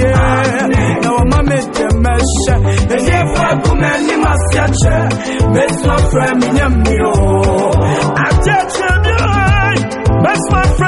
ye na wama me de meshe eye fa kume ni masiache mesma fra mi nyami o ajeche bi oi mesma fra mi nyami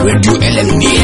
to